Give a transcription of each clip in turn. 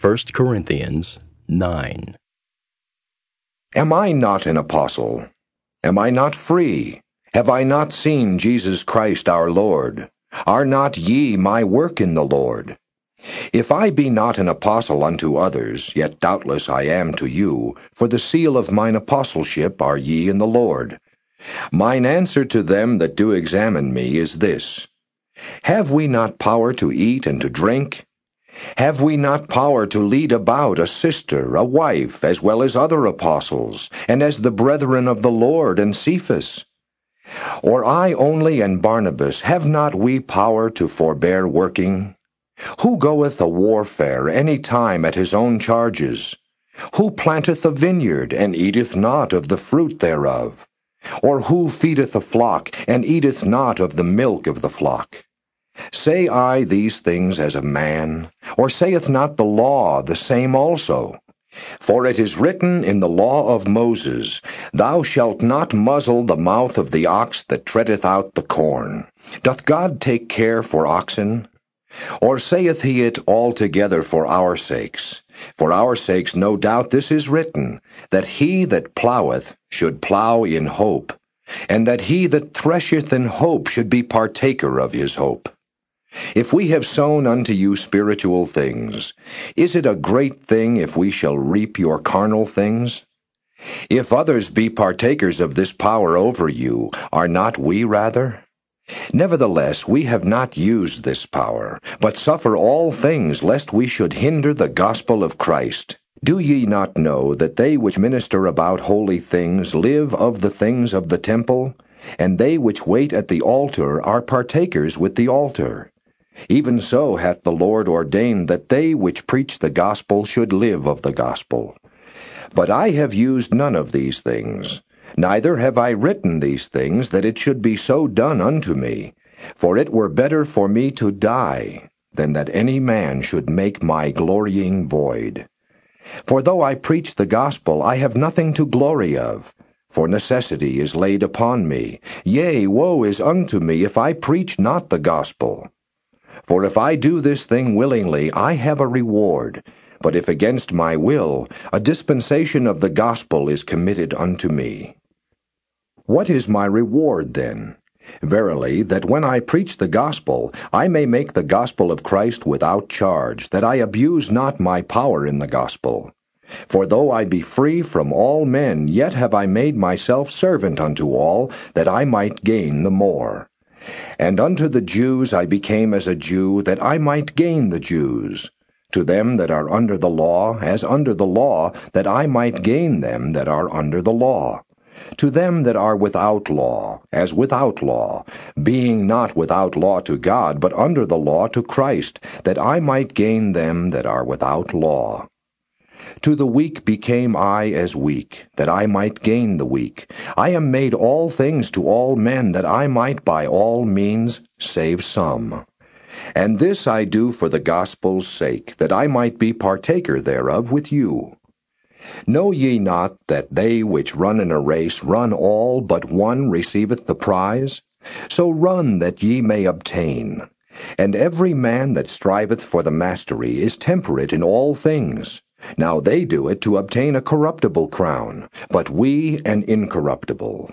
1 Corinthians 9. Am I not an apostle? Am I not free? Have I not seen Jesus Christ our Lord? Are not ye my work in the Lord? If I be not an apostle unto others, yet doubtless I am to you, for the seal of mine apostleship are ye in the Lord. Mine answer to them that do examine me is this Have we not power to eat and to drink? Have we not power to lead about a sister, a wife, as well as other apostles, and as the brethren of the Lord and Cephas? Or I only and Barnabas, have not we power to forbear working? Who goeth a warfare any time at his own charges? Who planteth a vineyard, and eateth not of the fruit thereof? Or who feedeth a flock, and eateth not of the milk of the flock? Say I these things as a man? Or saith not the law the same also? For it is written in the law of Moses, Thou shalt not muzzle the mouth of the ox that treadeth out the corn. Doth God take care for oxen? Or saith he it altogether for our sakes? For our sakes no doubt this is written, that he that ploweth should plow in hope, and that he that thresheth in hope should be partaker of his hope. If we have sown unto you spiritual things, is it a great thing if we shall reap your carnal things? If others be partakers of this power over you, are not we rather? Nevertheless, we have not used this power, but suffer all things lest we should hinder the gospel of Christ. Do ye not know that they which minister about holy things live of the things of the temple? And they which wait at the altar are partakers with the altar. Even so hath the Lord ordained that they which preach the gospel should live of the gospel. But I have used none of these things, neither have I written these things that it should be so done unto me. For it were better for me to die than that any man should make my glorying void. For though I preach the gospel, I have nothing to glory of. For necessity is laid upon me. Yea, woe is unto me if I preach not the gospel. For if I do this thing willingly, I have a reward. But if against my will, a dispensation of the gospel is committed unto me. What is my reward then? Verily, that when I preach the gospel, I may make the gospel of Christ without charge, that I abuse not my power in the gospel. For though I be free from all men, yet have I made myself servant unto all, that I might gain the more. And unto the Jews I became as a Jew, that I might gain the Jews. To them that are under the law, as under the law, that I might gain them that are under the law. To them that are without law, as without law, being not without law to God, but under the law to Christ, that I might gain them that are without law. To the weak became I as weak, that I might gain the weak. I am made all things to all men, that I might by all means save some. And this I do for the gospel's sake, that I might be partaker thereof with you. Know ye not that they which run in a race run all, but one receiveth the prize? So run that ye may obtain. And every man that striveth for the mastery is temperate in all things. Now they do it to obtain a corruptible crown, but we an incorruptible.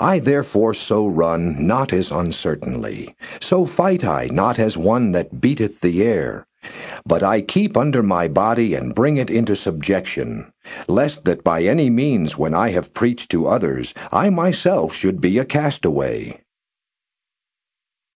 I therefore so run, not as uncertainly. So fight I, not as one that beateth the air. But I keep under my body and bring it into subjection, lest that by any means when I have preached to others, I myself should be a castaway.